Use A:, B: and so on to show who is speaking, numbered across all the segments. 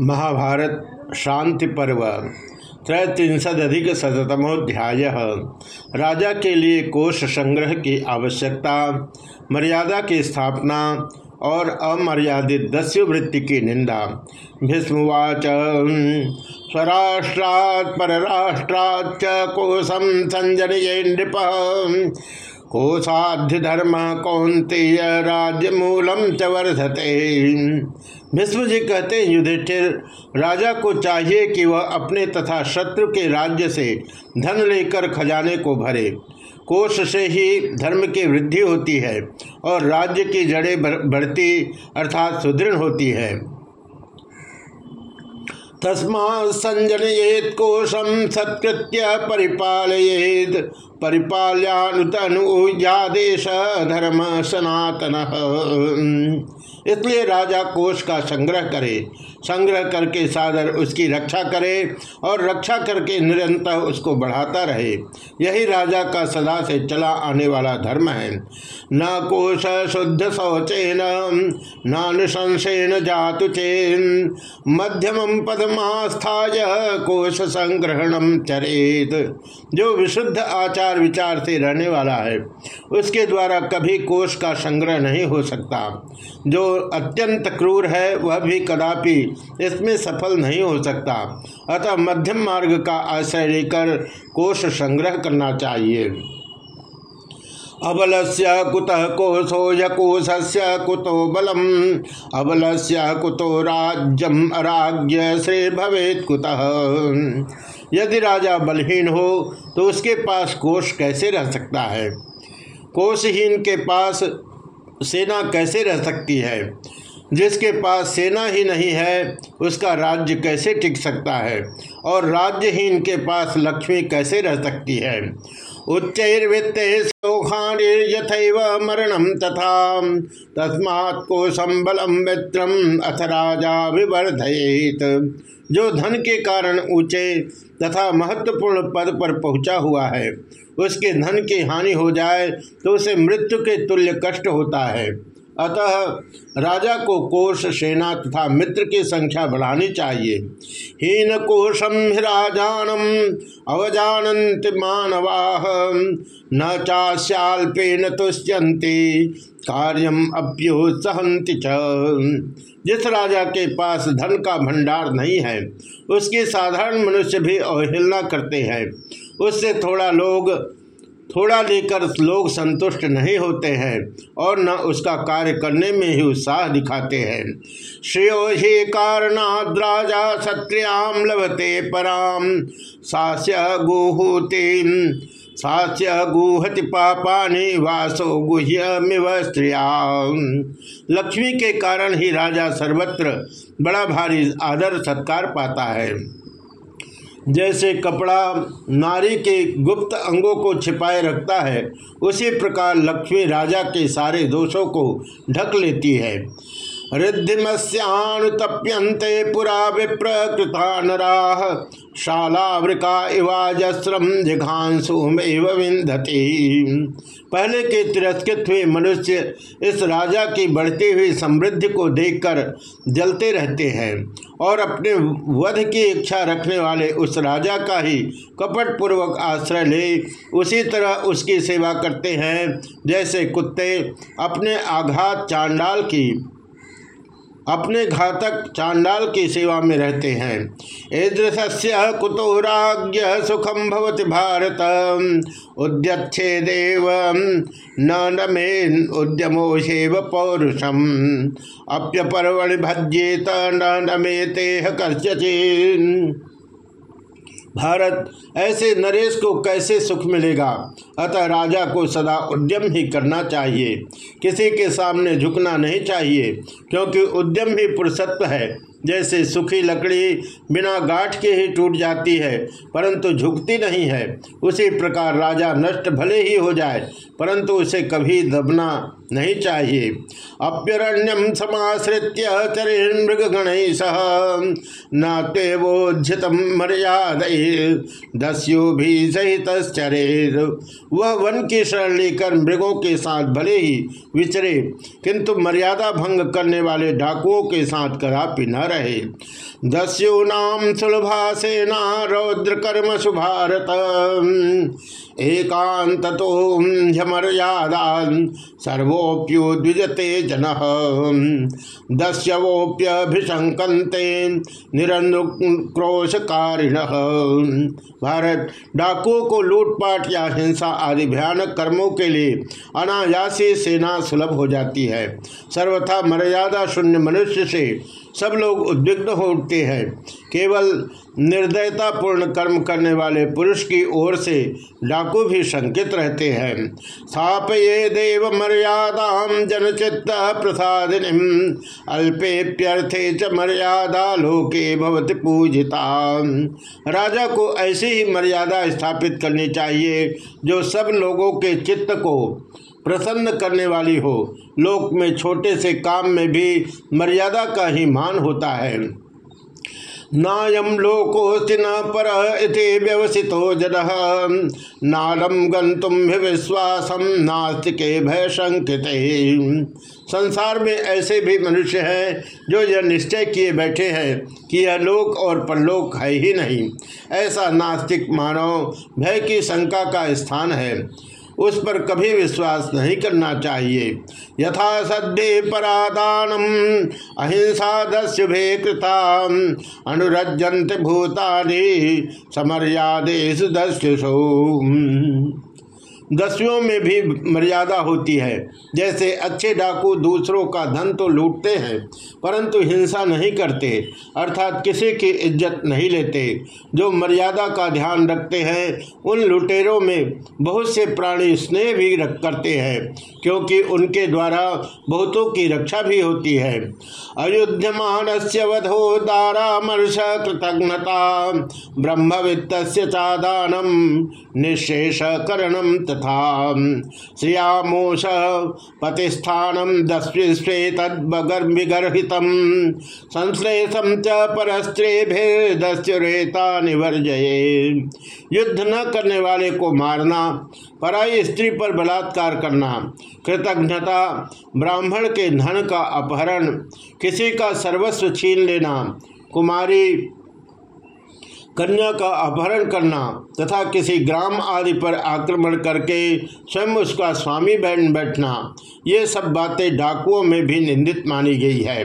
A: महाभारत शांति पर्व त्रैत्रिंशदधिक शतमोध्याय राजा के लिए कोष संग्रह की आवश्यकता, मर्यादा की स्थापना और अमर्यादित दस्युवृत्ति की निंदा। भीष्मवाच, स्वराष्ट्रात् परराष्ट्राच्च कोशम संजनये नृप कोशाध्य धर्म कौंतेय राज्य मूलम च वर्धते। भीष्म जी कहते हैं, युधिष्ठिर, राजा को चाहिए कि वह अपने तथा शत्रु के राज्य से धन लेकर खजाने को भरे। कोष से ही धर्म की वृद्धि होती है और राज्य की जड़ें बढ़ती अर्थात सुदृढ़ होती है। तस्मा संजनयेत कोशम सत्कृत्य परिपालयेद। परिपाल्यानुतनुयादेश धर्म सनातन इसलिए राजा कोष का संग्रह करे, संग्रह करके सादर उसकी रक्षा करे और रक्षा करके निरंतर उसको बढ़ाता रहे। यही राजा का सदा से चला आने वाला धर्म है। न कोश शुद्ध शौचेन नानुशंसेन जातु चेन। मध्यम पदमास्थाय कोश संग्रहणम चरेत। जो विशुद्ध आचार विचार से रहने वाला है। उसके द्वारा कभी कोष का संग्रह नहीं हो सकता। जो अत्यंत क्रूर है, वह भी कदापि इसमें सफल नहीं हो सकता। अतः मध्यम मार्ग का आश्रय लेकर कोष संग्रह करना चाहिए। अबल से कुतः कोशो यकोश से कुतो बलम? अबल से कुतो राज्यम अराज्य से भवेत कुतः? यदि राजा बलहीन हो तो उसके पास कोष कैसे रह सकता है? कोषहीन के पास सेना कैसे रह सकती है? जिसके पास सेना ही नहीं है, उसका राज्य कैसे टिक सकता है? और राज्यहीन के पास लक्ष्मी कैसे रह सकती है? उच्चैर्वित्ते सौखाने यथैव मरणम तथा, तस्मात् को संबलम मित्रम अथ राजा विवर्धयेत। जो धन के कारण ऊँचे तथा महत्वपूर्ण पद पर पहुँचा हुआ है, उसके धन की हानि हो जाए तो उसे मृत्यु के तुल्य कष्ट होता है। अतः राजा को कोष सेना तथा मित्र की संख्या बढ़ानी चाहिए। हीन कोशम राजानम अवजानंत मानवा, न चाश्याल्पे न तुष्यंती कार्यम अभ्युत्सहंति जिस राजा के पास धन का भंडार नहीं है, उसके साधारण मनुष्य भी अवहेलना करते हैं। उससे थोड़ा लोग थोड़ा लेकर लोग संतुष्ट नहीं होते हैं और न उसका कार्य करने में ही उत्साह दिखाते हैं। श्रेयो ही कारणाद्राजा क्षत्रियाम लभते पराम सास्य गुहूति, सास्य गुहति पापानि वासो गुह्यमिव लक्ष्मी के कारण ही राजा सर्वत्र बड़ा भारी आदर सत्कार पाता है। जैसे कपड़ा नारी के गुप्त अंगों को छिपाए रखता है, उसी प्रकार लक्ष्मी राजा के सारे दोषों को ढक लेती है। रिद्धिमस्यानुतप्यन्ते पुरा विप्रकृता नरा शालावृका इवाजस्रम जिघांसुमेव विंधती पहले के तिरस्कृत हुए मनुष्य इस राजा की बढ़ती हुई समृद्धि को देखकर जलते रहते हैं और अपने वध की इच्छा रखने वाले उस राजा का ही कपट पूर्वक आश्रय ले उसी तरह उसकी सेवा करते हैं। जैसे कुत्ते अपने आघात चांडाल की अपने घातक चांडाल की सेवा में रहते हैं। ईदृश्य कुतो राज्य सुखम भवति भारत। उद्यच्छे देव नमे उद्यमो शेव पौरुषम। अप्यपर्वणि भज्येत, न नमे तेह भारत ऐसे नरेश को कैसे सुख मिलेगा? अतः राजा को सदा उद्यम ही करना चाहिए। किसी के सामने झुकना नहीं चाहिए, क्योंकि उद्यम ही पुरुषत्व है। जैसे सुखी लकड़ी बिना गाठ के ही टूट जाती है, परंतु झुकती नहीं है। उसी प्रकार राजा नष्ट भले ही हो जाए, परंतु उसे कभी दबना नहीं चाहिए। अप्यरण्यम समाश्रित्य चरण मृग गण सह नेवोज्यत मर्याद दस्यो भी सहित चरे वह वन की शरण लेकर मृगों के साथ भले ही विचरे, किंतु मर्यादा भंग करने वाले डाकुओं के साथ कदापि न रहे। रहे दस्यूनाम सुलभा सेना रौद्र कर्म सुभारत। एकांत तो मर्यादा सर्वोप्युद्विजते जन दस्यवोप्यभिशंकते निरनुक्रोशकारिण। भारत, डाकुओं को लूटपाट या हिंसा आदि भयानक कर्मों के लिए अनायासी सेना सुलभ हो जाती है। सर्वथा मर्यादा शून्य मनुष्य से सब लोग उद्विग्न हो उठते हैं। केवल निर्दयतापूर्ण कर्म करने वाले पुरुष की ओर से डाकू भी शंकित रहते हैं। स्थापये देव मर्यादा जनचित्त प्रसादिनी, अल्पेप्यर्थे च मर्यादा लोके भवति पूजिता। राजा को ऐसी ही मर्यादा स्थापित करनी चाहिए जो सब लोगों के चित्त को प्रसन्न करने वाली हो। लोक में, छोटे से काम में भी मर्यादा का ही मान होता है। नायम लोकोस्ति न पर व्यवसितो जन नालम गंतुम विश्वासम नास्तिके भय शंकित। संसार में ऐसे भी मनुष्य हैं जो यह निश्चय किए बैठे हैं कि यह लोक और परलोक है ही नहीं। ऐसा नास्तिक मानव भय की शंका का स्थान है। उस पर कभी विश्वास नहीं करना चाहिए। यथा सद्य परादानम, अहिंसा दस्युभे कृता अनुरजंत भूतानि समर्यादेश दस्युषो। दस्युओं में भी मर्यादा होती है। जैसे अच्छे डाकू दूसरों का धन तो लूटते हैं, परंतु हिंसा नहीं करते, अर्थात किसी की इज़्ज़त नहीं लेते। जो मर्यादा का ध्यान रखते हैं, उन लुटेरों में बहुत से प्राणी स्नेह भी रख करते हैं, क्योंकि उनके द्वारा बहुतों की रक्षा भी होती है। अयुध्यमान से वधो दारामर्श कृतज्ञता ब्रह्मवित्त चादानम निशेष करणम तथा श्रियामोष पतिस्थानम दस्विश्वे तद्गर्भिगर्भित संश्लेषम च परस्त्रेभिर्दस्युरेता निवर्जये। युद्ध न करने वाले को मारना, पराई स्त्री पर बलात्कार करना, कृतज्ञता, ब्राह्मण के धन का अपहरण, किसी का सर्वस्व छीन लेना, कुमारी कन्या का अपहरण करना तथा किसी ग्राम आदि पर आक्रमण करके स्वयं उसका स्वामी बहन बैठना, ये सब बातें डाकुओं में भी निंदित मानी गई है।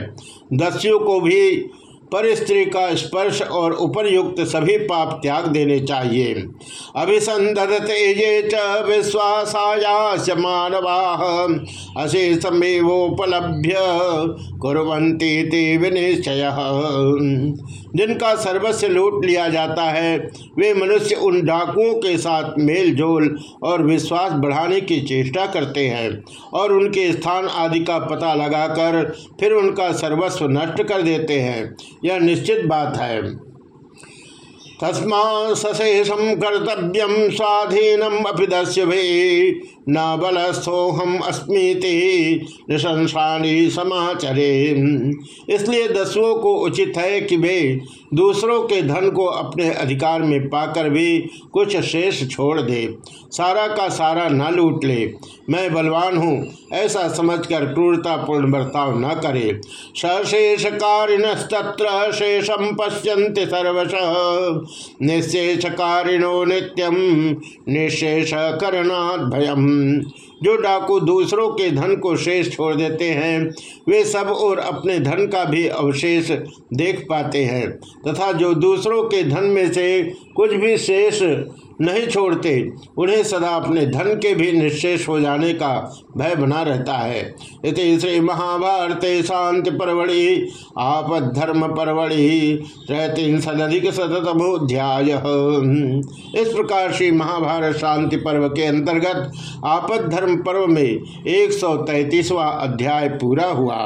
A: दस्यु को भी पर स्त्री का स्पर्श और उपरयुक्त सभी पाप त्याग देने चाहिए। अभिसंधते ये च विश्वासायास मानवा अशेषमेवोपलभ्य विनिश्चय। जिनका सर्वस्व लूट लिया जाता है, वे मनुष्य उन डाकुओं के साथ मेल जोल और विश्वास बढ़ाने की चेष्टा करते हैं और उनके स्थान आदि का पता लगाकर फिर उनका सर्वस्व नष्ट कर देते हैं। यह निश्चित बात है। तस्मा सशेषम कर्तव्यम स्वाधीनम अपिदस्य न बलस्थोहम अस्मीति निशंसानी समाचरे। इसलिए दसवों को उचित है कि वे दूसरों के धन को अपने अधिकार में पाकर भी कुछ शेष छोड़ दे, सारा का सारा न लूट ले। मैं बलवान हूँ, ऐसा समझकर क्रूरतापूर्ण बर्ताव न करे। सशेष कारिणस्तत्र शेषम पश्यंत सर्वश। निशेष कारिणो नित्यम निशेष करणात् भयम जो डाकू दूसरों के धन को शेष छोड़ देते हैं, वे सब और अपने धन का भी अवशेष देख पाते हैं। तथा जो दूसरों के धन में से कुछ भी शेष नहीं छोड़ते, उन्हें सदा अपने धन के भी निशेष हो जाने का भय बना रहता है। इति श्री महाभारत शांति परवड़ी, आपद धर्म परवड़ी त्रैतीन सदिक शतमोध्याय इस प्रकार श्री महाभारत शांति पर्व के अंतर्गत आपद धर्म पर्व में एक सौ अध्याय पूरा हुआ।